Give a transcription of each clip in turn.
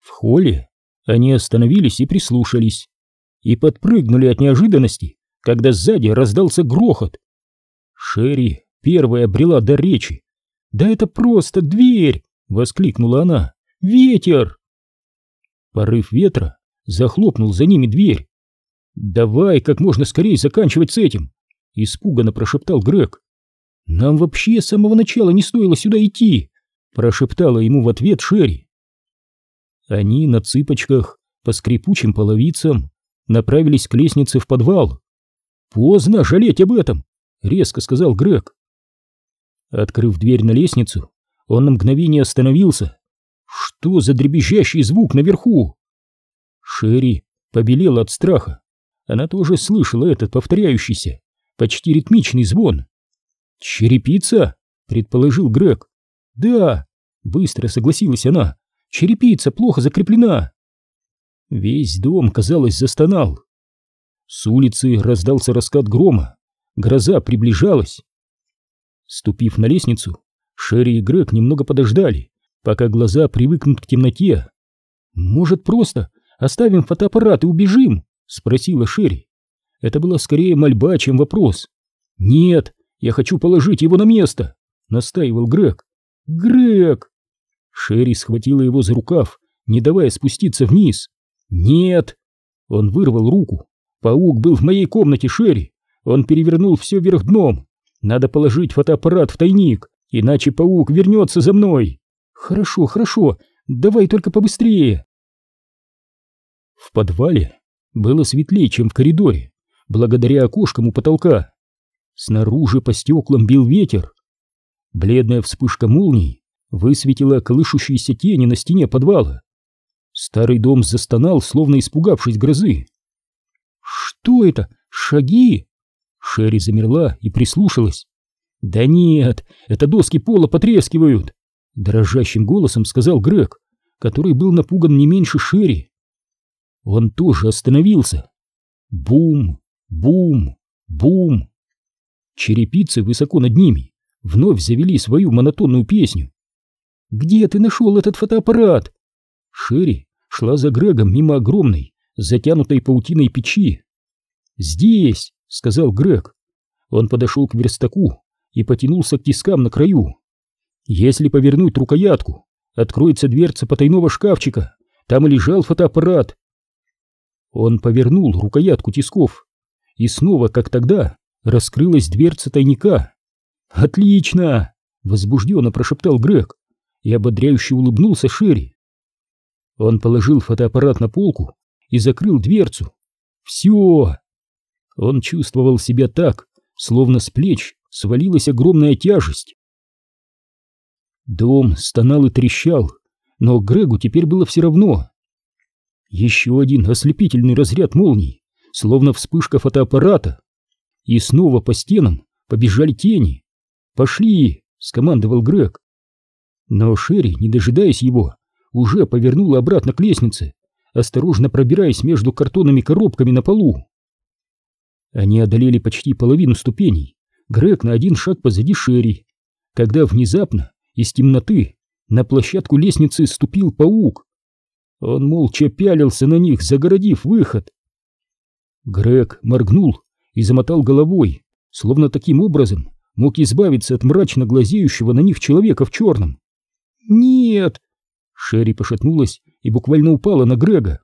В холле они остановились и прислушались, и подпрыгнули от неожиданности, когда сзади раздался грохот. Шерри первая брела до речи. «Да это просто дверь!» — воскликнула она. «Ветер!» Порыв ветра захлопнул за ними дверь. «Давай как можно скорее заканчивать с этим!» — испуганно прошептал Грег. «Нам вообще с самого начала не стоило сюда идти!» — прошептала ему в ответ Шерри. Они на цыпочках по скрипучим половицам направились к лестнице в подвал. «Поздно жалеть об этом!» — резко сказал Грег. Открыв дверь на лестницу, он на мгновение остановился. «Что за дребезжащий звук наверху?» Шерри побелела от страха. Она тоже слышала этот повторяющийся, почти ритмичный звон. «Черепица?» — предположил Грег. «Да», — быстро согласилась она. «Черепица плохо закреплена». Весь дом, казалось, застонал. С улицы раздался раскат грома. Гроза приближалась. Ступив на лестницу, Шерри и Грег немного подождали, пока глаза привыкнут к темноте. «Может, просто оставим фотоаппарат и убежим?» — спросила Шерри. Это была скорее мольба, чем вопрос. «Нет, я хочу положить его на место!» — настаивал Грег. «Грег!» Шерри схватила его за рукав, не давая спуститься вниз. «Нет!» Он вырвал руку. «Паук был в моей комнате, Шерри! Он перевернул все вверх дном! Надо положить фотоаппарат в тайник, иначе паук вернется за мной!» «Хорошо, хорошо, давай только побыстрее!» В подвале было светлее, чем в коридоре, благодаря окошкам у потолка. Снаружи по стеклам бил ветер. Бледная вспышка молний высветила колышущиеся тени на стене подвала. Старый дом застонал, словно испугавшись грозы. «Что это? Шаги?» Шерри замерла и прислушалась. «Да нет, это доски пола потрескивают!» Дрожащим голосом сказал Грег, который был напуган не меньше Шерри. Он тоже остановился. Бум, бум, бум. Черепицы высоко над ними вновь завели свою монотонную песню. «Где ты нашел этот фотоаппарат?» Шерри шла за Грегом мимо огромной, затянутой паутиной печи. «Здесь!» — сказал Грег. Он подошел к верстаку и потянулся к тискам на краю. «Если повернуть рукоятку, откроется дверца потайного шкафчика. Там и лежал фотоаппарат». Он повернул рукоятку тисков, и снова, как тогда, раскрылась дверца тайника. «Отлично!» — возбужденно прошептал Грег и ободряюще улыбнулся Шерри. Он положил фотоаппарат на полку и закрыл дверцу. «Все!» Он чувствовал себя так, словно с плеч свалилась огромная тяжесть. Дом стонал и трещал, но Грегу теперь было все равно. Еще один ослепительный разряд молний, словно вспышка фотоаппарата. И снова по стенам побежали тени. «Пошли!» — скомандовал Грег. Но Шерри, не дожидаясь его, уже повернула обратно к лестнице, осторожно пробираясь между картонными коробками на полу. Они одолели почти половину ступеней, Грег на один шаг позади Шерри, когда внезапно из темноты на площадку лестницы ступил паук. Он молча пялился на них, загородив выход. Грег моргнул и замотал головой, словно таким образом мог избавиться от мрачно глазеющего на них человека в черном. «Нет!» Шерри пошатнулась и буквально упала на Грега.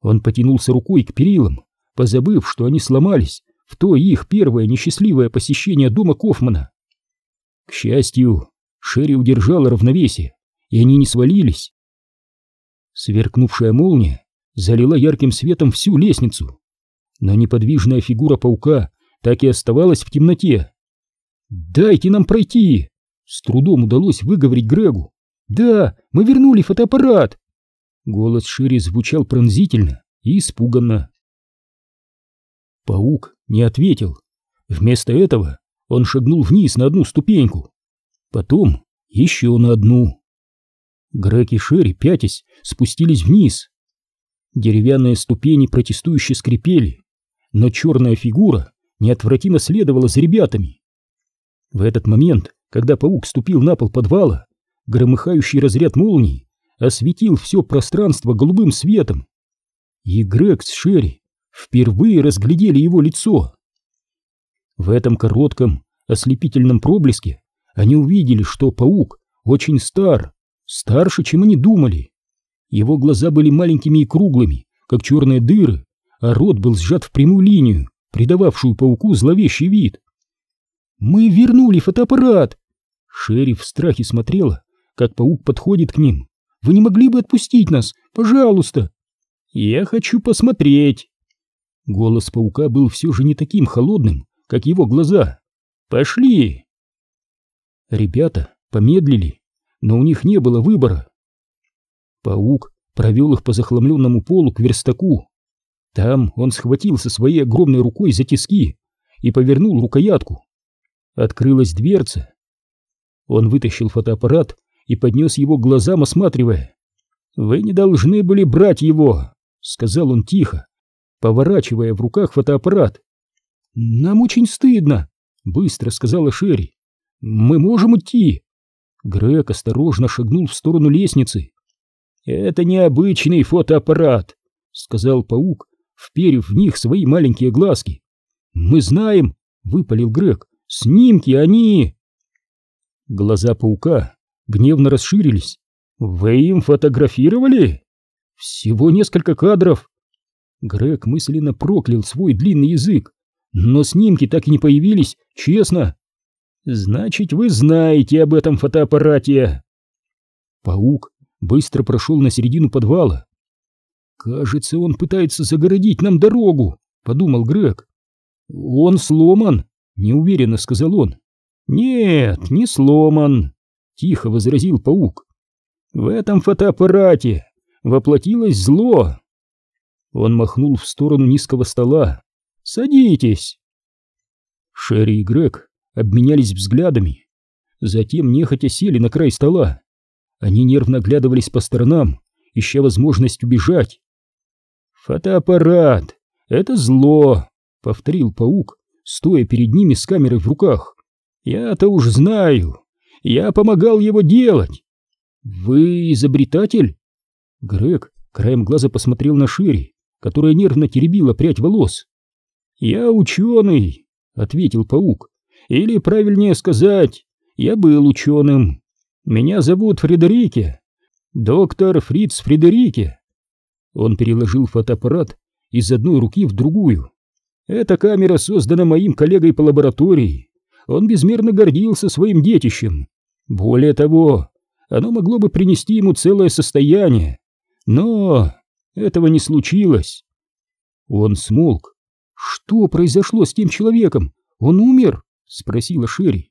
Он потянулся рукой к перилам, позабыв, что они сломались в то их первое несчастливое посещение дома Кофмана. К счастью, Шерри удержала равновесие, и они не свалились. Сверкнувшая молния залила ярким светом всю лестницу, но неподвижная фигура паука так и оставалась в темноте. «Дайте нам пройти!» С трудом удалось выговорить Грегу. «Да, мы вернули фотоаппарат!» Голос Шири звучал пронзительно и испуганно. Паук не ответил. Вместо этого он шагнул вниз на одну ступеньку. Потом еще на одну. Грег и Шерри, пятясь, спустились вниз. Деревянные ступени протестующе скрипели, но черная фигура неотвратимо следовала за ребятами. В этот момент, когда паук ступил на пол подвала, громыхающий разряд молний осветил все пространство голубым светом. И Грег с Шерри впервые разглядели его лицо. В этом коротком ослепительном проблеске они увидели, что паук очень стар, старше, чем они думали. Его глаза были маленькими и круглыми, как черные дыры, а рот был сжат в прямую линию, придававшую пауку зловещий вид. «Мы вернули фотоаппарат!» Шерри в страхе смотрела, как паук подходит к ним. «Вы не могли бы отпустить нас? Пожалуйста!» «Я хочу посмотреть!» Голос паука был все же не таким холодным, как его глаза. «Пошли!» Ребята помедлили, но у них не было выбора. Паук провел их по захламленному полу к верстаку. Там он схватился своей огромной рукой за тиски и повернул рукоятку. Открылась дверца. Он вытащил фотоаппарат и поднес его глазам, осматривая. «Вы не должны были брать его», — сказал он тихо, поворачивая в руках фотоаппарат. «Нам очень стыдно», — быстро сказала Шерри. «Мы можем идти». Грег осторожно шагнул в сторону лестницы. «Это необычный фотоаппарат», — сказал паук, вперев в них свои маленькие глазки. «Мы знаем», — выпалил Грег, — «снимки они...» Глаза паука гневно расширились. «Вы им фотографировали?» «Всего несколько кадров». Грег мысленно проклял свой длинный язык, но снимки так и не появились, честно. «Значит, вы знаете об этом фотоаппарате». Паук быстро прошел на середину подвала. «Кажется, он пытается загородить нам дорогу», — подумал Грег. «Он сломан», — неуверенно сказал он. «Нет, не сломан», — тихо возразил паук. «В этом фотоаппарате воплотилось зло». Он махнул в сторону низкого стола. «Садитесь». Шерри и Грег обменялись взглядами. Затем нехотя сели на край стола. Они нервно оглядывались по сторонам, ища возможность убежать. «Фотоаппарат! Это зло!» — повторил паук, стоя перед ними с камерой в руках. «Я-то уж знаю! Я помогал его делать!» «Вы изобретатель?» Грег краем глаза посмотрел на Шерри, которая нервно теребила прядь волос. «Я ученый!» — ответил паук. «Или, правильнее сказать, я был ученым. Меня зовут Фредерике, доктор Фриц Фредерике. Он переложил фотоаппарат из одной руки в другую. Эта камера создана моим коллегой по лаборатории. Он безмерно гордился своим детищем. Более того, оно могло бы принести ему целое состояние. Но этого не случилось. Он смолк. «Что произошло с тем человеком? Он умер?» — спросила Шерри.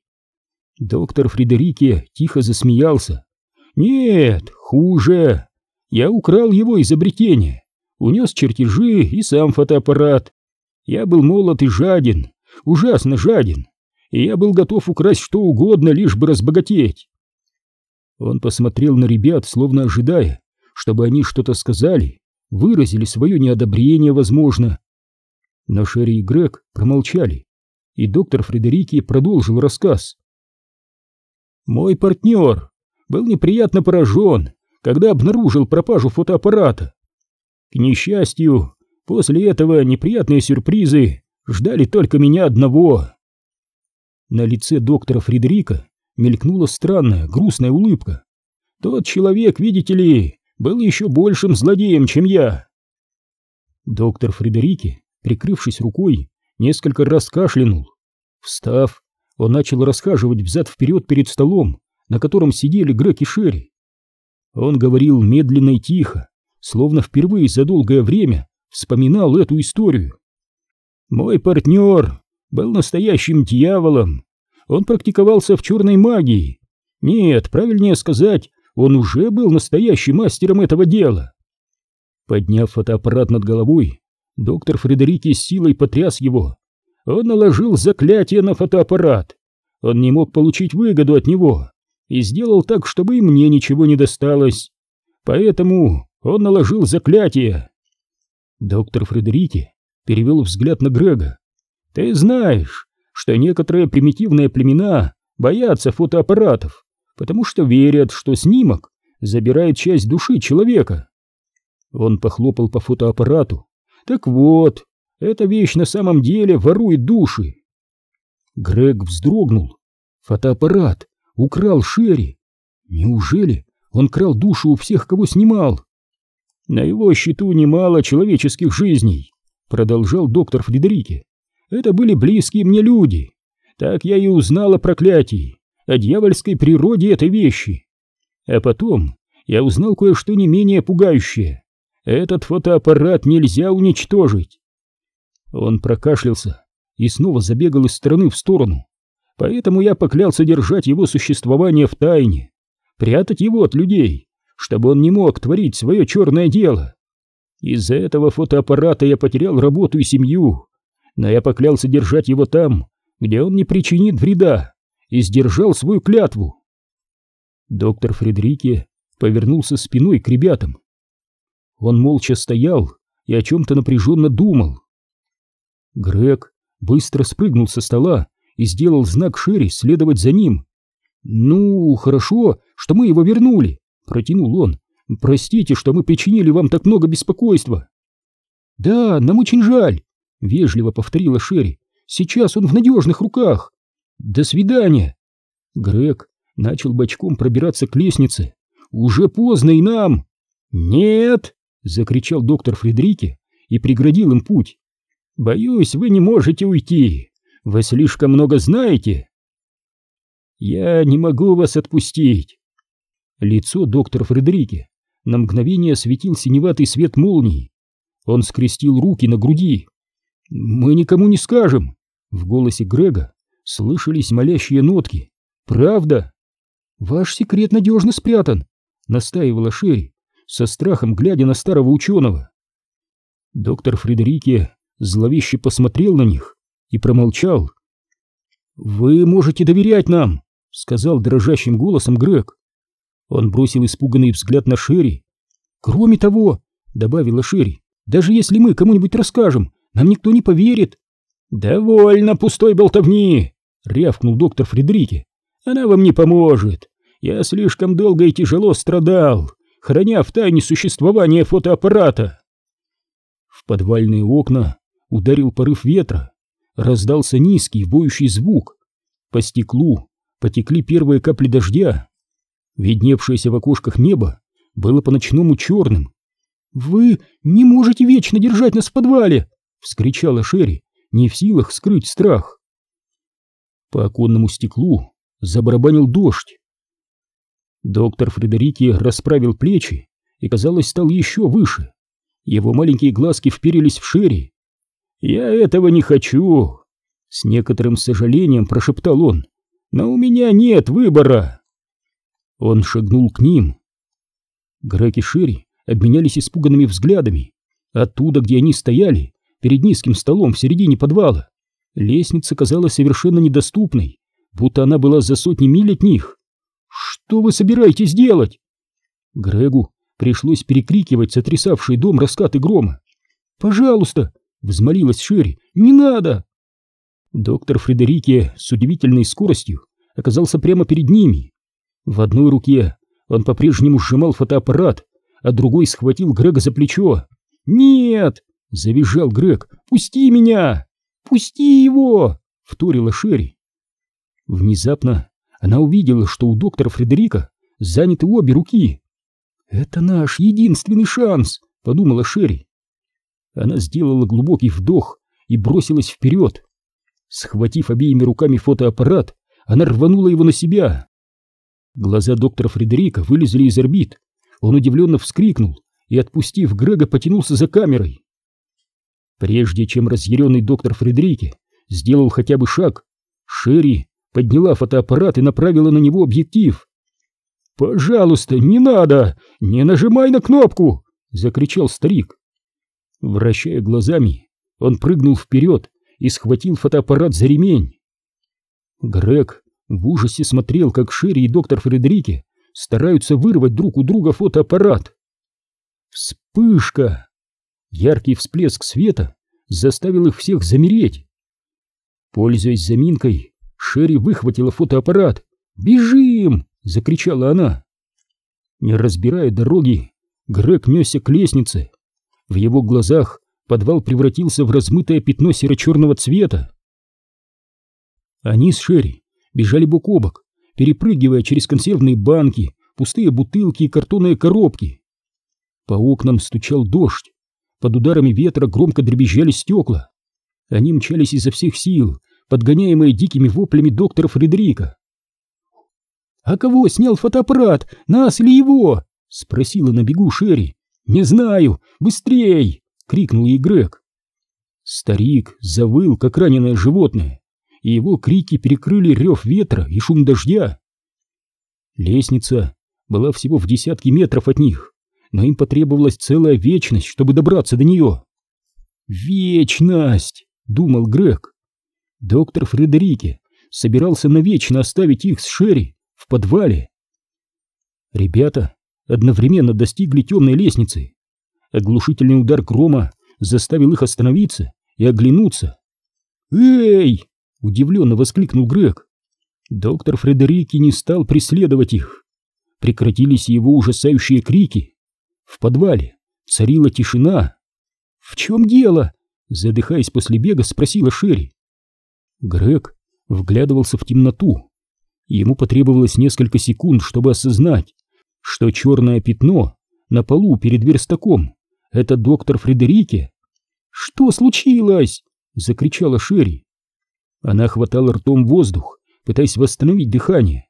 Доктор Фредерике тихо засмеялся. «Нет, хуже. Я украл его изобретение, унес чертежи и сам фотоаппарат. Я был молод и жаден, ужасно жаден, и я был готов украсть что угодно, лишь бы разбогатеть. Он посмотрел на ребят, словно ожидая, чтобы они что-то сказали, выразили свое неодобрение, возможно. Но Шерри и Грег промолчали, и доктор Фредерики продолжил рассказ. «Мой партнер был неприятно поражен, когда обнаружил пропажу фотоаппарата. К несчастью, после этого неприятные сюрпризы ждали только меня одного. На лице доктора Фредерика мелькнула странная, грустная улыбка. Тот человек, видите ли, был еще большим злодеем, чем я. Доктор Фредерики, прикрывшись рукой, несколько раз кашлянул. Встав, он начал расхаживать взад-вперед перед столом, на котором сидели Грег и Шерри. Он говорил медленно и тихо, словно впервые за долгое время вспоминал эту историю. «Мой партнер был настоящим дьяволом. Он практиковался в черной магии. Нет, правильнее сказать, он уже был настоящим мастером этого дела». Подняв фотоаппарат над головой, доктор Фредерики с силой потряс его. Он наложил заклятие на фотоаппарат. Он не мог получить выгоду от него и сделал так, чтобы и мне ничего не досталось. Поэтому он наложил заклятие. Доктор Фредерики перевел взгляд на Грега. Ты знаешь, что некоторые примитивные племена боятся фотоаппаратов, потому что верят, что снимок забирает часть души человека. Он похлопал по фотоаппарату. Так вот, эта вещь на самом деле ворует души. Грег вздрогнул. Фотоаппарат украл Шерри. Неужели он крал душу у всех, кого снимал? На его счету немало человеческих жизней, продолжал доктор Фредерике. Это были близкие мне люди. Так я и узнал о проклятии, о дьявольской природе этой вещи. А потом я узнал кое-что не менее пугающее. Этот фотоаппарат нельзя уничтожить. Он прокашлялся и снова забегал из стороны в сторону. Поэтому я поклялся держать его существование в тайне, прятать его от людей, чтобы он не мог творить свое черное дело. Из-за этого фотоаппарата я потерял работу и семью, но я поклялся держать его там, где он не причинит вреда, и сдержал свою клятву. Доктор Фредерике повернулся спиной к ребятам. Он молча стоял и о чем-то напряженно думал. Грег быстро спрыгнул со стола и сделал знак Шерри следовать за ним. «Ну, хорошо, что мы его вернули», — протянул он. «Простите, что мы причинили вам так много беспокойства». «Да, нам очень жаль», — вежливо повторила Шерри. «Сейчас он в надежных руках. До свидания». Грег начал бочком пробираться к лестнице. «Уже поздно и нам!» «Нет!» — закричал доктор Фредрике и преградил им путь. «Боюсь, вы не можете уйти. Вы слишком много знаете». «Я не могу вас отпустить». Лицо доктора Фредрике на мгновение осветил синеватый свет молнии. Он скрестил руки на груди. «Мы никому не скажем!» В голосе Грега слышались молящие нотки. «Правда?» «Ваш секрет надежно спрятан», — настаивала Шерри, со страхом глядя на старого ученого. Доктор Фредерике зловеще посмотрел на них и промолчал. «Вы можете доверять нам», — сказал дрожащим голосом Грег. Он бросил испуганный взгляд на Шерри. «Кроме того», — добавила Шерри, — «даже если мы кому-нибудь расскажем, нам никто не поверит». «Довольно пустой болтовни!» — рявкнул доктор Фредерике. «Она вам не поможет. Я слишком долго и тяжело страдал храня в тайне существование фотоаппарата. В подвальные окна ударил порыв ветра, раздался низкий воющий звук. По стеклу потекли первые капли дождя. Видневшееся в окошках небо было по-ночному черным. «Вы не можете вечно держать нас в подвале!» — вскричала Шерри, не в силах скрыть страх. По оконному стеклу забарабанил дождь. Доктор Фредерики расправил плечи и, казалось, стал еще выше. Его маленькие глазки вперились в Шерри. «Я этого не хочу!» С некоторым сожалением прошептал он. «Но у меня нет выбора!» Он шагнул к ним. Грег и Шерри обменялись испуганными взглядами. Оттуда, где они стояли, перед низким столом в середине подвала, лестница казалась совершенно недоступной, будто она была за сотни миль от них. «Что вы собираетесь делать?» Грегу пришлось перекрикивать сотрясавший дом раскаты грома. «Пожалуйста!» — взмолилась Шерри. «Не надо!» Доктор Фредерике с удивительной скоростью оказался прямо перед ними. В одной руке он по-прежнему сжимал фотоаппарат, а другой схватил Грега за плечо. «Нет!» — завизжал Грег. «Пусти меня! Пусти его!» — вторила Шерри. Внезапно она увидела, что у доктора Фредерика заняты обе руки. «Это наш единственный шанс», — подумала Шерри. Она сделала глубокий вдох и бросилась вперед. Схватив обеими руками фотоаппарат, она рванула его на себя. Глаза доктора Фредерика вылезли из орбит. Он удивленно вскрикнул и, отпустив Грега, потянулся за камерой. Прежде чем разъяренный доктор Фредерике сделал хотя бы шаг, Шерри подняла фотоаппарат и направила на него объектив. «Пожалуйста, не надо! Не нажимай на кнопку!» — закричал старик. Вращая глазами, он прыгнул вперед и схватил фотоаппарат за ремень. Грег в ужасе смотрел, как Шерри и доктор Фредерике стараются вырвать друг у друга фотоаппарат. Вспышка! Яркий всплеск света заставил их всех замереть. Пользуясь заминкой, Шерри выхватила фотоаппарат. «Бежим!» — закричала она. Не разбирая дороги, Грег несся к лестнице. В его глазах подвал превратился в размытое пятно серо-черного цвета. Они с Шерри бежали бок о бок, перепрыгивая через консервные банки, пустые бутылки и картонные коробки. По окнам стучал дождь, под ударами ветра громко дребезжали стекла. Они мчались изо всех сил, подгоняемые дикими воплями доктора Фредерика. «А кого снял фотоаппарат? Нас или его?» — спросила на бегу Шерри. «Не знаю! Быстрей!» — крикнул ей Грег. Старик завыл, как раненое животное, и его крики перекрыли рев ветра и шум дождя. Лестница была всего в десятке метров от них, но им потребовалась целая вечность, чтобы добраться до нее. «Вечность!» — думал Грег. Доктор Фредерике собирался навечно оставить их с Шерри в подвале. Ребята одновременно достигли темной лестницы. Оглушительный удар грома заставил их остановиться и оглянуться. «Эй!» — удивленно воскликнул Грег. Доктор Фредерики не стал преследовать их. Прекратились его ужасающие крики. В подвале царила тишина. «В чем дело?» — задыхаясь после бега, спросила Шерри. Грег вглядывался в темноту. Ему потребовалось несколько секунд, чтобы осознать, что черное пятно на полу перед верстаком — это доктор Фредерике. «Что случилось?» — закричала Шерри. Она хватала ртом воздух, пытаясь восстановить дыхание.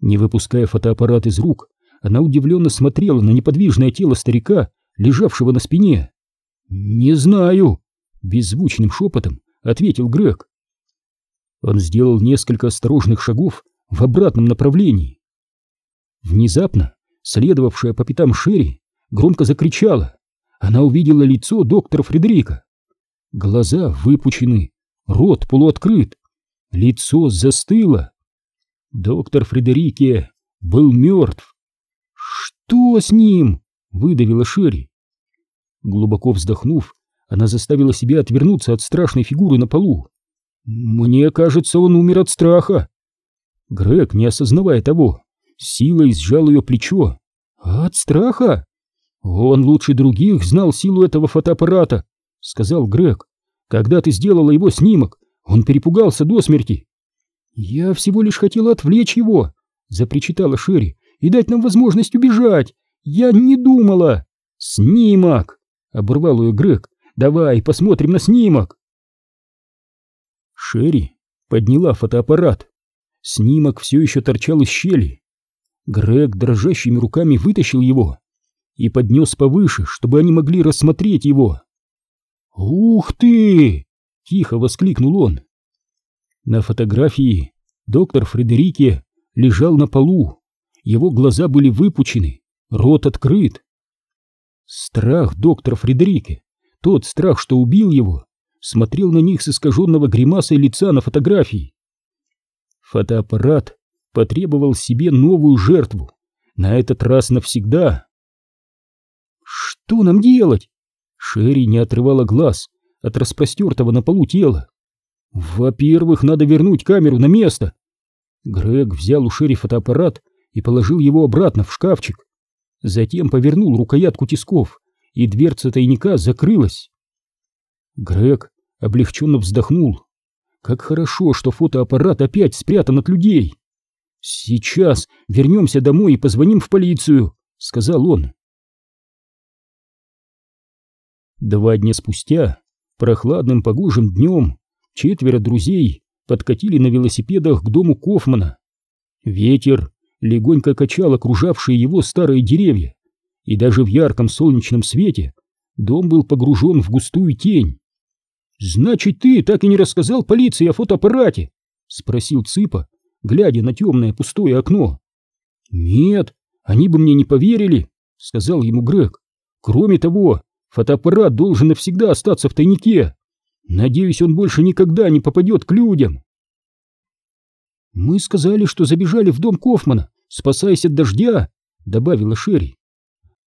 Не выпуская фотоаппарат из рук, она удивленно смотрела на неподвижное тело старика, лежавшего на спине. «Не знаю», — беззвучным шепотом ответил Грег. Он сделал несколько осторожных шагов в обратном направлении. Внезапно, следовавшая по пятам Шерри, громко закричала. Она увидела лицо доктора Фредерика. Глаза выпучены, рот полуоткрыт, лицо застыло. Доктор Фредерике был мертв. «Что с ним?» — выдавила Шерри. Глубоко вздохнув, она заставила себя отвернуться от страшной фигуры на полу. Мне кажется, он умер от страха. Грег, не осознавая того, силой сжал ее плечо. От страха? Он лучше других знал силу этого фотоаппарата, сказал Грег. Когда ты сделала его снимок, он перепугался до смерти. Я всего лишь хотела отвлечь его, запричитала Шерри, и дать нам возможность убежать. Я не думала. Снимок, оборвал ее Грег. Давай посмотрим на снимок. Шерри подняла фотоаппарат. Снимок все еще торчал из щели. Грег дрожащими руками вытащил его и поднес повыше, чтобы они могли рассмотреть его. «Ух ты!» — тихо воскликнул он. На фотографии доктор Фредерике лежал на полу. Его глаза были выпучены, рот открыт. Страх доктора Фредерике, тот страх, что убил его, смотрел на них с искаженного гримасой лица на фотографии. Фотоаппарат потребовал себе новую жертву, на этот раз навсегда. «Что нам делать?» Шерри не отрывала глаз от распростертого на полу тела. «Во-первых, надо вернуть камеру на место». Грег взял у Шерри фотоаппарат и положил его обратно в шкафчик. Затем повернул рукоятку тисков, и дверца тайника закрылась. Грег облегченно вздохнул. Как хорошо, что фотоаппарат опять спрятан от людей. Сейчас вернемся домой и позвоним в полицию, сказал он. Два дня спустя, прохладным погожим днем, четверо друзей подкатили на велосипедах к дому Кофмана. Ветер легонько качал окружавшие его старые деревья, и даже в ярком солнечном свете дом был погружен в густую тень. «Значит, ты так и не рассказал полиции о фотоаппарате?» — спросил Цыпа, глядя на темное пустое окно. «Нет, они бы мне не поверили», — сказал ему Грег. «Кроме того, фотоаппарат должен навсегда остаться в тайнике. Надеюсь, он больше никогда не попадет к людям». «Мы сказали, что забежали в дом Кофмана, спасаясь от дождя», — добавила Шерри.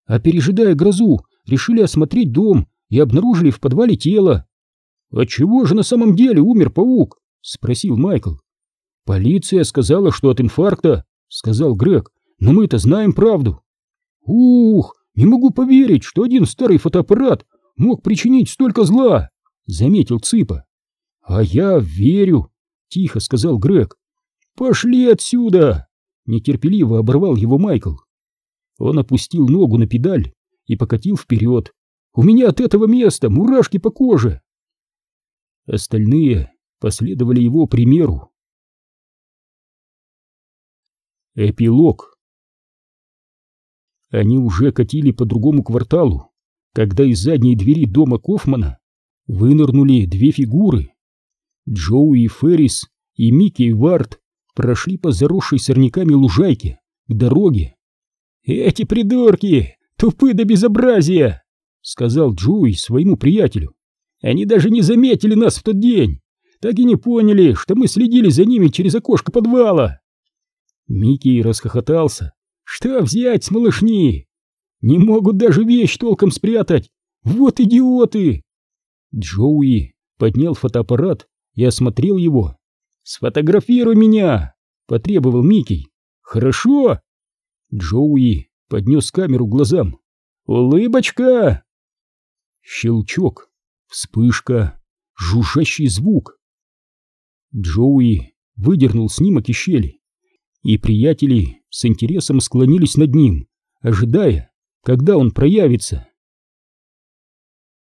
«А пережидая грозу, решили осмотреть дом и обнаружили в подвале тело. «А чего же на самом деле умер паук?» — спросил Майкл. «Полиция сказала, что от инфаркта», — сказал Грег. «Но мы-то знаем правду. «Ух, не могу поверить, что один старый фотоаппарат мог причинить столько зла!» — заметил Цыпа. «А я верю», — тихо сказал Грег. «Пошли отсюда!» — нетерпеливо оборвал его Майкл. Он опустил ногу на педаль и покатил вперед. «У меня от этого места мурашки по коже!» Остальные последовали его примеру. Эпилог Они уже катили по другому кварталу, когда из задней двери дома Кофмана вынырнули две фигуры. Джоуи Феррис и Микки Варт прошли по заросшей сорняками лужайке к дороге. «Эти придурки! Тупы до безобразия!» — сказал Джоуи своему приятелю. «Они даже не заметили нас в тот день, так и не поняли, что мы следили за ними через окошко подвала!» Микки расхохотался. «Что взять с малышни? Не могут даже вещь толком спрятать! Вот идиоты!» Джоуи поднял фотоаппарат и осмотрел его. «Сфотографируй меня!» — потребовал Микки. «Хорошо!» Джоуи поднес камеру глазам. «Улыбочка!» Щелчок, вспышка, жужжащий звук. Джоуи выдернул снимок из щели, и приятели с интересом склонились над ним, ожидая, когда он проявится.